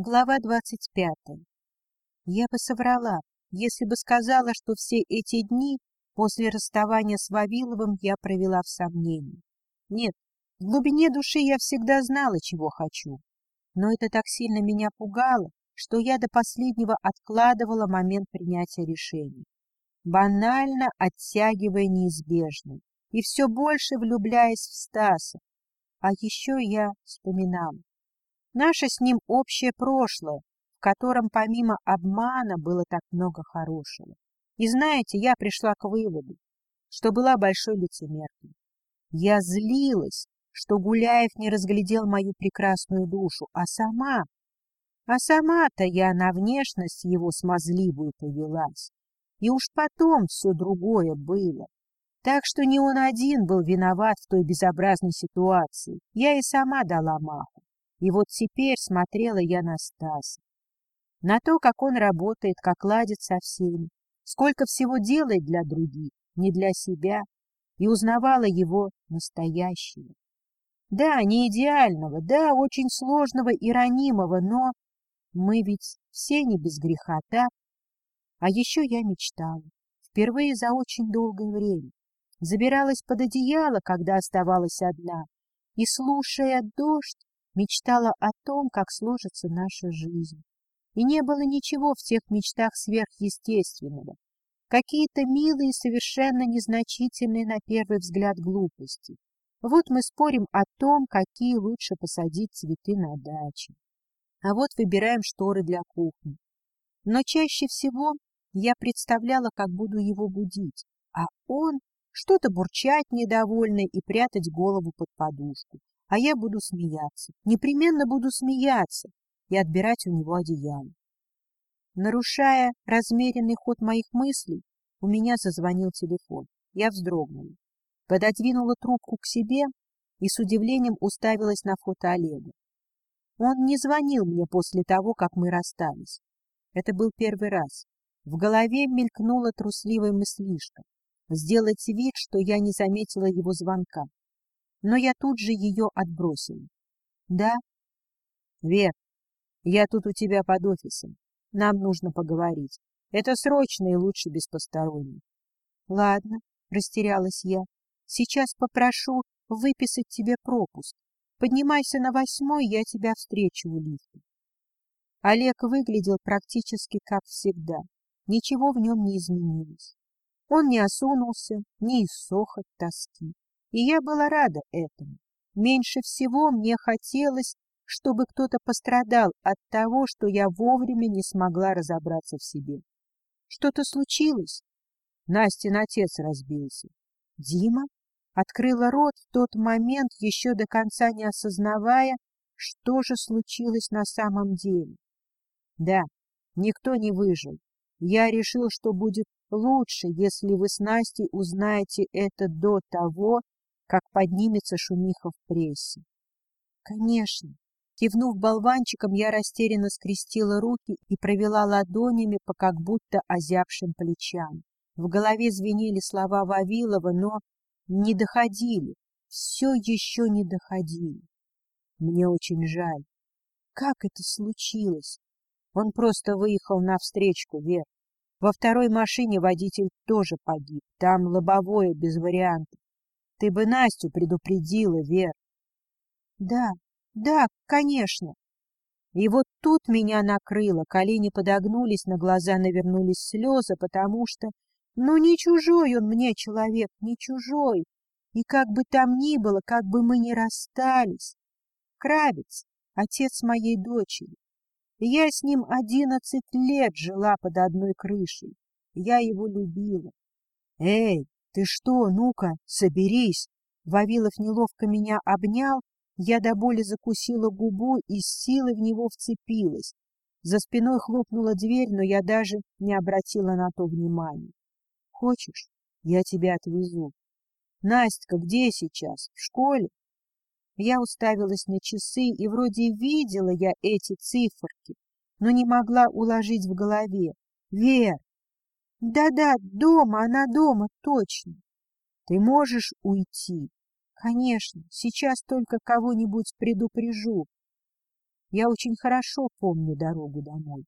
Глава двадцать пятая. Я бы соврала, если бы сказала, что все эти дни после расставания с Вавиловым я провела в сомнении. Нет, в глубине души я всегда знала, чего хочу. Но это так сильно меня пугало, что я до последнего откладывала момент принятия решения, банально оттягивая неизбежное и все больше влюбляясь в Стаса. А еще я вспоминала. Наше с ним общее прошлое, в котором помимо обмана было так много хорошего. И знаете, я пришла к выводу, что была большой лицемеркой. Я злилась, что Гуляев не разглядел мою прекрасную душу, а сама... А сама-то я на внешность его смазливую повелась. И уж потом все другое было. Так что не он один был виноват в той безобразной ситуации. Я и сама дала маху. И вот теперь смотрела я на Стаса. На то, как он работает, как ладит со всеми, сколько всего делает для других, не для себя, и узнавала его настоящего. Да, не идеального, да, очень сложного и ранимого, но мы ведь все не без греха, да? А еще я мечтала, впервые за очень долгое время, забиралась под одеяло, когда оставалась одна, и, слушая дождь, мечтала о том, как сложится наша жизнь. И не было ничего в тех мечтах сверхъестественного. Какие-то милые, совершенно незначительные на первый взгляд глупости. Вот мы спорим о том, какие лучше посадить цветы на даче. А вот выбираем шторы для кухни. Но чаще всего я представляла, как буду его будить, а он что-то бурчать недовольно и прятать голову под подушку, а я буду смеяться, непременно буду смеяться и отбирать у него одеяло. Нарушая размеренный ход моих мыслей, у меня зазвонил телефон. Я вздрогнула, пододвинула трубку к себе и с удивлением уставилась на фото Олега. Он не звонил мне после того, как мы расстались. Это был первый раз. В голове мелькнула трусливая мыслишка. Сделать вид, что я не заметила его звонка но я тут же ее отбросила. — Да? — Вер, я тут у тебя под офисом. Нам нужно поговорить. Это срочно и лучше без посторонних. — Ладно, — растерялась я. — Сейчас попрошу выписать тебе пропуск. Поднимайся на восьмой, я тебя встречу у лифта. Олег выглядел практически как всегда. Ничего в нем не изменилось. Он не осунулся, не иссох от тоски. И я была рада этому. Меньше всего мне хотелось, чтобы кто-то пострадал от того, что я вовремя не смогла разобраться в себе. Что-то случилось? Настин отец разбился. Дима открыла рот в тот момент, еще до конца не осознавая, что же случилось на самом деле. Да, никто не выжил. Я решил, что будет лучше, если вы с Настей узнаете это до того, как поднимется шумиха в прессе. Конечно. Кивнув болванчиком, я растерянно скрестила руки и провела ладонями по как будто озябшим плечам. В голове звенели слова Вавилова, но не доходили, все еще не доходили. Мне очень жаль. Как это случилось? Он просто выехал навстречку, Вер. Во второй машине водитель тоже погиб. Там лобовое, без вариантов. Ты бы Настю предупредила, Вер. Да, да, конечно. И вот тут меня накрыло, колени подогнулись, на глаза навернулись слезы, потому что, ну, не чужой он мне человек, не чужой. И как бы там ни было, как бы мы ни расстались. Кравец, отец моей дочери. Я с ним одиннадцать лет жила под одной крышей. Я его любила. Эй, ты что, ну-ка, соберись. Вавилов неловко меня обнял, я до боли закусила губу и с силой в него вцепилась. За спиной хлопнула дверь, но я даже не обратила на то внимания. — Хочешь, я тебя отвезу? — Настя, где сейчас? В школе? Я уставилась на часы, и вроде видела я эти циферки, но не могла уложить в голове. — Вер, да-да, дома, она дома, точно. Ты можешь уйти? Конечно, сейчас только кого-нибудь предупрежу. Я очень хорошо помню дорогу домой.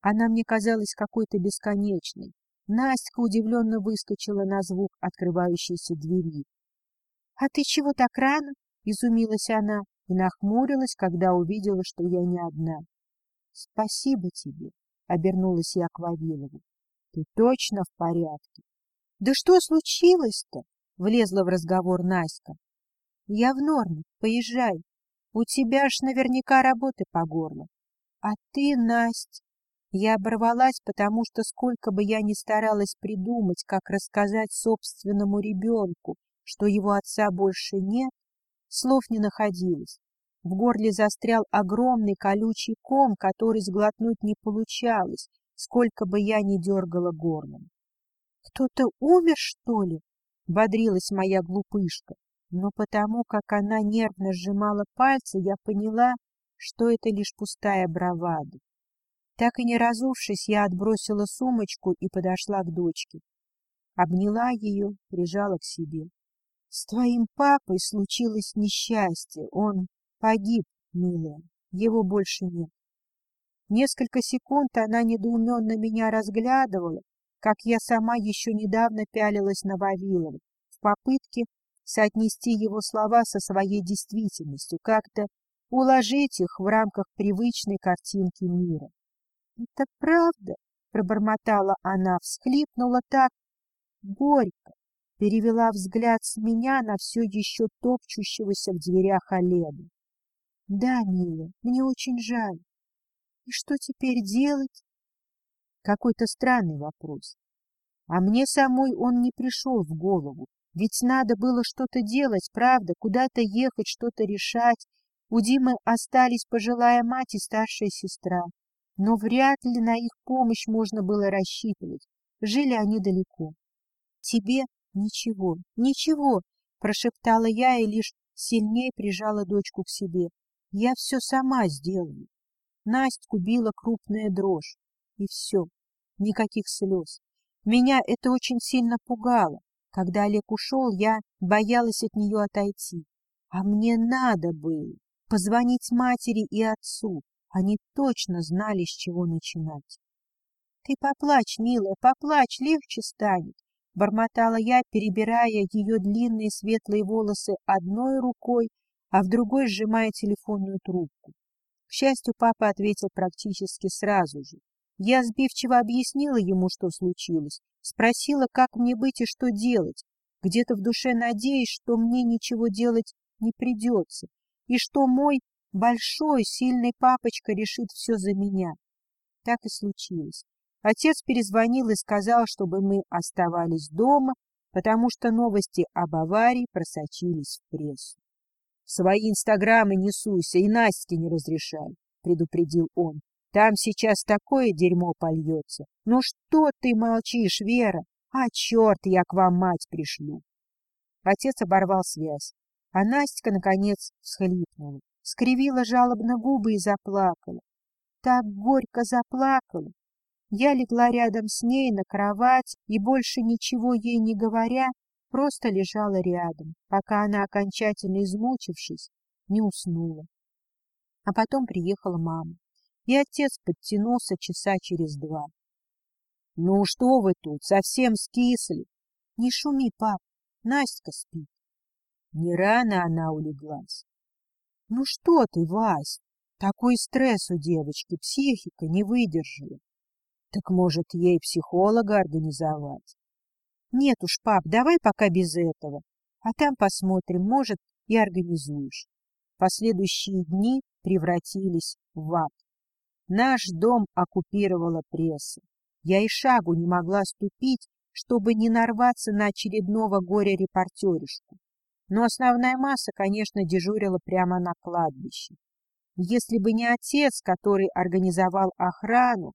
Она мне казалась какой-то бесконечной. Настя удивленно выскочила на звук открывающейся двери. — А ты чего так рано? — изумилась она и нахмурилась, когда увидела, что я не одна. — Спасибо тебе, — обернулась я к Вавилову. — Ты точно в порядке? — Да что случилось-то? — влезла в разговор Наська. — Я в норме, поезжай. У тебя ж наверняка работы по горло. А ты, Насть... Я оборвалась, потому что сколько бы я ни старалась придумать, как рассказать собственному ребенку, что его отца больше нет, слов не находилось. В горле застрял огромный колючий ком, который сглотнуть не получалось, сколько бы я ни дергала горлом. — Кто-то умер, что ли? — бодрилась моя глупышка. Но потому, как она нервно сжимала пальцы, я поняла, что это лишь пустая бравада. Так и не разувшись, я отбросила сумочку и подошла к дочке. Обняла ее, прижала к себе. — С твоим папой случилось несчастье. Он погиб, милая. Его больше нет. Несколько секунд она недоуменно меня разглядывала, как я сама еще недавно пялилась на Вавилова, в попытке соотнести его слова со своей действительностью, как-то уложить их в рамках привычной картинки мира. Это правда? Пробормотала она, всхлипнула так горько, перевела взгляд с меня на все еще топчущегося в дверях Олега. Да, милая, мне очень жаль. И что теперь делать? Какой-то странный вопрос. А мне самой он не пришел в голову. Ведь надо было что-то делать, правда, куда-то ехать, что-то решать. У Димы остались пожилая мать и старшая сестра но вряд ли на их помощь можно было рассчитывать. Жили они далеко. — Тебе ничего, ничего, — прошептала я и лишь сильнее прижала дочку к себе. — Я все сама сделаю. Настю била крупная дрожь. И все. Никаких слез. Меня это очень сильно пугало. Когда Олег ушел, я боялась от нее отойти. А мне надо было позвонить матери и отцу, они точно знали, с чего начинать. — Ты поплачь, милая, поплачь, легче станет, — бормотала я, перебирая ее длинные светлые волосы одной рукой, а в другой сжимая телефонную трубку. К счастью, папа ответил практически сразу же. Я сбивчиво объяснила ему, что случилось, спросила, как мне быть и что делать, где-то в душе надеясь, что мне ничего делать не придется, и что мой Большой, сильный папочка решит все за меня. Так и случилось. Отец перезвонил и сказал, чтобы мы оставались дома, потому что новости об аварии просочились в прессу. — Свои инстаграмы не суйся и Настя не разрешай, — предупредил он. — Там сейчас такое дерьмо польется. Ну что ты молчишь, Вера? А, черт, я к вам мать пришлю. Отец оборвал связь, а Настя, наконец, всхлипнула скривила жалобно губы и заплакала. Так горько заплакала. Я легла рядом с ней на кровать и, больше ничего ей не говоря, просто лежала рядом, пока она, окончательно измучившись, не уснула. А потом приехала мама, и отец подтянулся часа через два. — Ну что вы тут, совсем скисли? — Не шуми, пап, Настя спит. Не рано она улеглась. Ну что ты, Вась, такой стресс у девочки, психика не выдержала. Так может, ей психолога организовать? Нет уж, пап, давай пока без этого, а там посмотрим, может, и организуешь. Последующие дни превратились в ад. Наш дом оккупировала пресса. Я и шагу не могла ступить, чтобы не нарваться на очередного горя-репортеришку но основная масса, конечно, дежурила прямо на кладбище. Если бы не отец, который организовал охрану,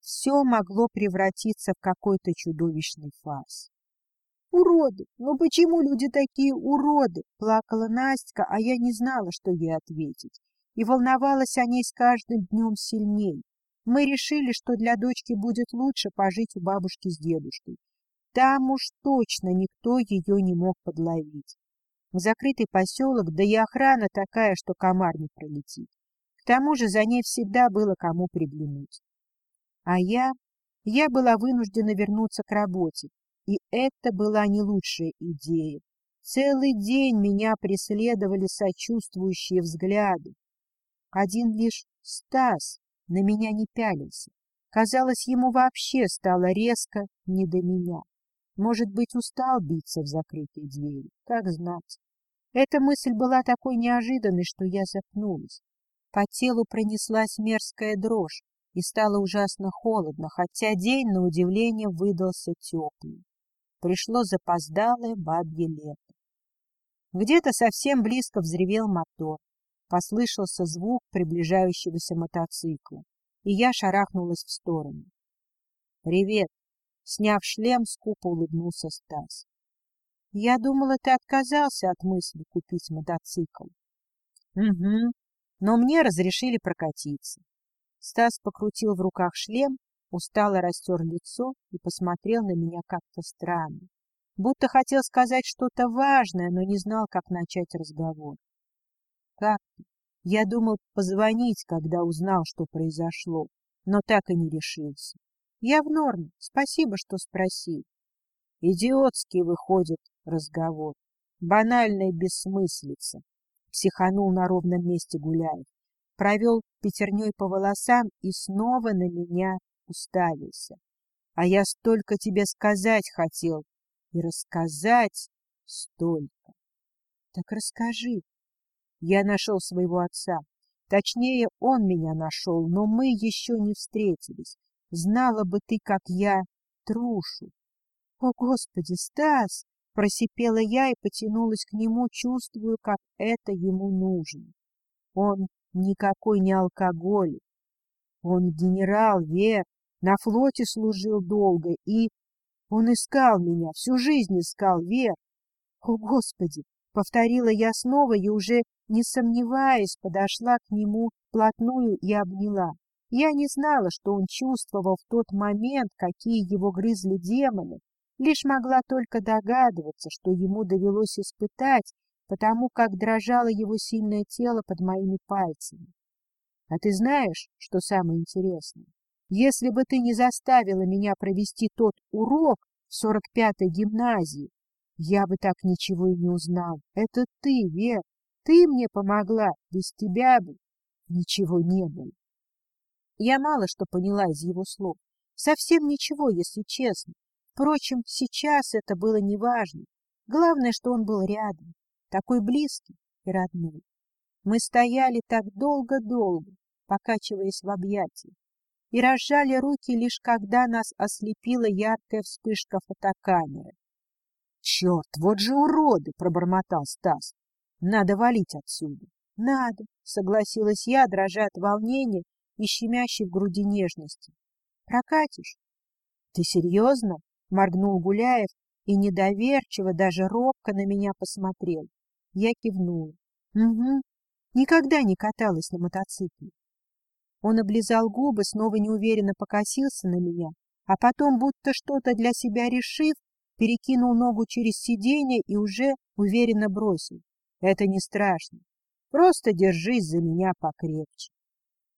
все могло превратиться в какой-то чудовищный фарс. «Уроды! Ну почему люди такие уроды?» — плакала Настя, а я не знала, что ей ответить, и волновалась о ней с каждым днем сильней. Мы решили, что для дочки будет лучше пожить у бабушки с дедушкой. Там уж точно никто ее не мог подловить. Закрытый поселок, да и охрана такая, что комар не пролетит. К тому же за ней всегда было кому приглянуть. А я... Я была вынуждена вернуться к работе, и это была не лучшая идея. Целый день меня преследовали сочувствующие взгляды. Один лишь Стас на меня не пялился. Казалось, ему вообще стало резко не до меня. Может быть, устал биться в закрытые двери, как знать. Эта мысль была такой неожиданной, что я запнулась. По телу пронеслась мерзкая дрожь, и стало ужасно холодно, хотя день, на удивление, выдался теплый. Пришло запоздалое бабье лето. Где-то совсем близко взревел мотор. Послышался звук приближающегося мотоцикла, и я шарахнулась в сторону. «Привет!» Сняв шлем, скупо улыбнулся Стас. «Я думала, ты отказался от мысли купить мотоцикл». «Угу, но мне разрешили прокатиться». Стас покрутил в руках шлем, устало растер лицо и посмотрел на меня как-то странно, будто хотел сказать что-то важное, но не знал, как начать разговор. Как ты? Я думал позвонить, когда узнал, что произошло, но так и не решился. Я в норме. Спасибо, что спросил. Идиотский выходит разговор. Банальная бессмыслица. Психанул на ровном месте Гуляев. Провел пятерней по волосам и снова на меня уставился. А я столько тебе сказать хотел. И рассказать столько. Так расскажи, я нашел своего отца. Точнее, он меня нашел, но мы еще не встретились. Знала бы ты, как я трушу. — О, Господи, Стас! — просипела я и потянулась к нему, чувствую, как это ему нужно. Он никакой не алкоголик. Он генерал, Вер, на флоте служил долго, и он искал меня, всю жизнь искал, Вер. О, Господи! — повторила я снова и уже не сомневаясь, подошла к нему вплотную и обняла. Я не знала, что он чувствовал в тот момент, какие его грызли демоны, лишь могла только догадываться, что ему довелось испытать, потому как дрожало его сильное тело под моими пальцами. А ты знаешь, что самое интересное? Если бы ты не заставила меня провести тот урок в 45-й гимназии, я бы так ничего и не узнал. Это ты, Вер, ты мне помогла, без тебя бы ничего не было. Я мало что поняла из его слов. Совсем ничего, если честно. Впрочем, сейчас это было неважно. Главное, что он был рядом, такой близкий и родной. Мы стояли так долго-долго, покачиваясь в объятиях, и разжали руки лишь когда нас ослепила яркая вспышка фотокамеры. — Черт, вот же уроды! — пробормотал Стас. Надо валить отсюда. Надо, согласилась я, дрожа от волнения и щемящей в груди нежности. Прокатишь? Ты серьезно? Моргнул Гуляев и недоверчиво, даже робко на меня посмотрел. Я кивнула. Угу. Никогда не каталась на мотоцикле. Он облизал губы, снова неуверенно покосился на меня, а потом, будто что-то для себя решив, перекинул ногу через сиденье и уже уверенно бросил. Это не страшно. Просто держись за меня покрепче.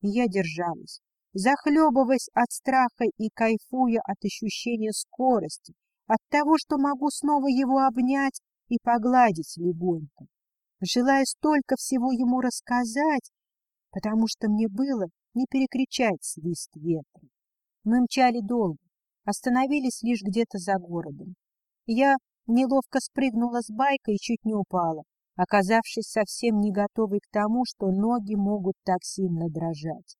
И я держалась, захлебываясь от страха и кайфуя от ощущения скорости, от того, что могу снова его обнять и погладить легонько, желая столько всего ему рассказать, потому что мне было не перекричать свист ветра. Мы мчали долго, остановились лишь где-то за городом. Я неловко спрыгнула с байка и чуть не упала, оказавшись совсем не готовой к тому, что ноги могут так сильно дрожать.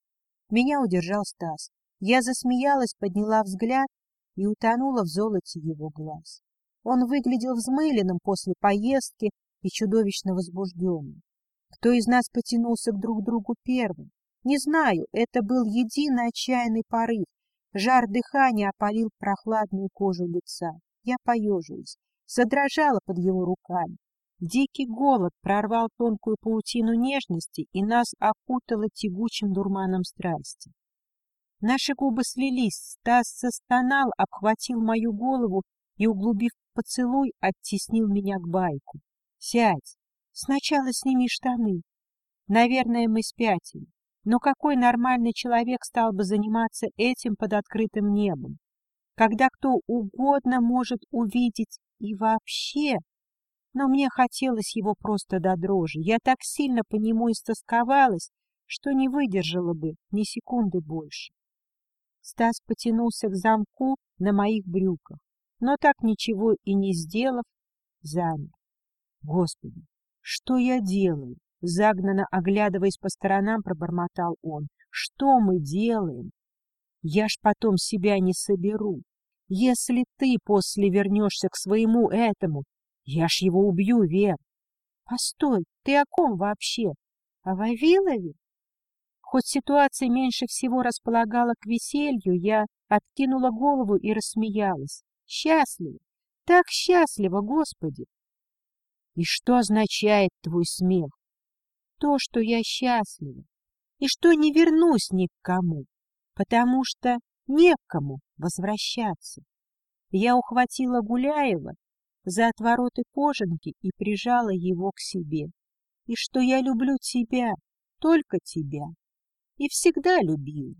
Меня удержал Стас. Я засмеялась, подняла взгляд и утонула в золоте его глаз. Он выглядел взмыленным после поездки и чудовищно возбужденным. Кто из нас потянулся к друг другу первым? Не знаю, это был единый отчаянный порыв. Жар дыхания опалил прохладную кожу лица. Я поежилась, задрожала под его руками. Дикий голод прорвал тонкую паутину нежности и нас окутало тягучим дурманом страсти. Наши губы слились, Стас застонал, обхватил мою голову и, углубив поцелуй, оттеснил меня к байку. — Сядь, сначала сними штаны. Наверное, мы спятили. Но какой нормальный человек стал бы заниматься этим под открытым небом, когда кто угодно может увидеть и вообще? Но мне хотелось его просто до дрожи. Я так сильно по нему истосковалась, что не выдержала бы ни секунды больше. Стас потянулся к замку на моих брюках, но так ничего и не сделав, замер. Господи, что я делаю? Загнанно оглядываясь по сторонам, пробормотал он. Что мы делаем? Я ж потом себя не соберу. Если ты после вернешься к своему этому, я ж его убью, Вер. Постой, ты о ком вообще? О Вавилове? Хоть ситуация меньше всего располагала к веселью, я откинула голову и рассмеялась. Счастлива! Так счастлива, Господи! И что означает твой смех? То, что я счастлива, и что не вернусь ни к кому, потому что не к кому возвращаться. Я ухватила Гуляева за отвороты кожанки и прижала его к себе. И что я люблю тебя, только тебя и всегда любила.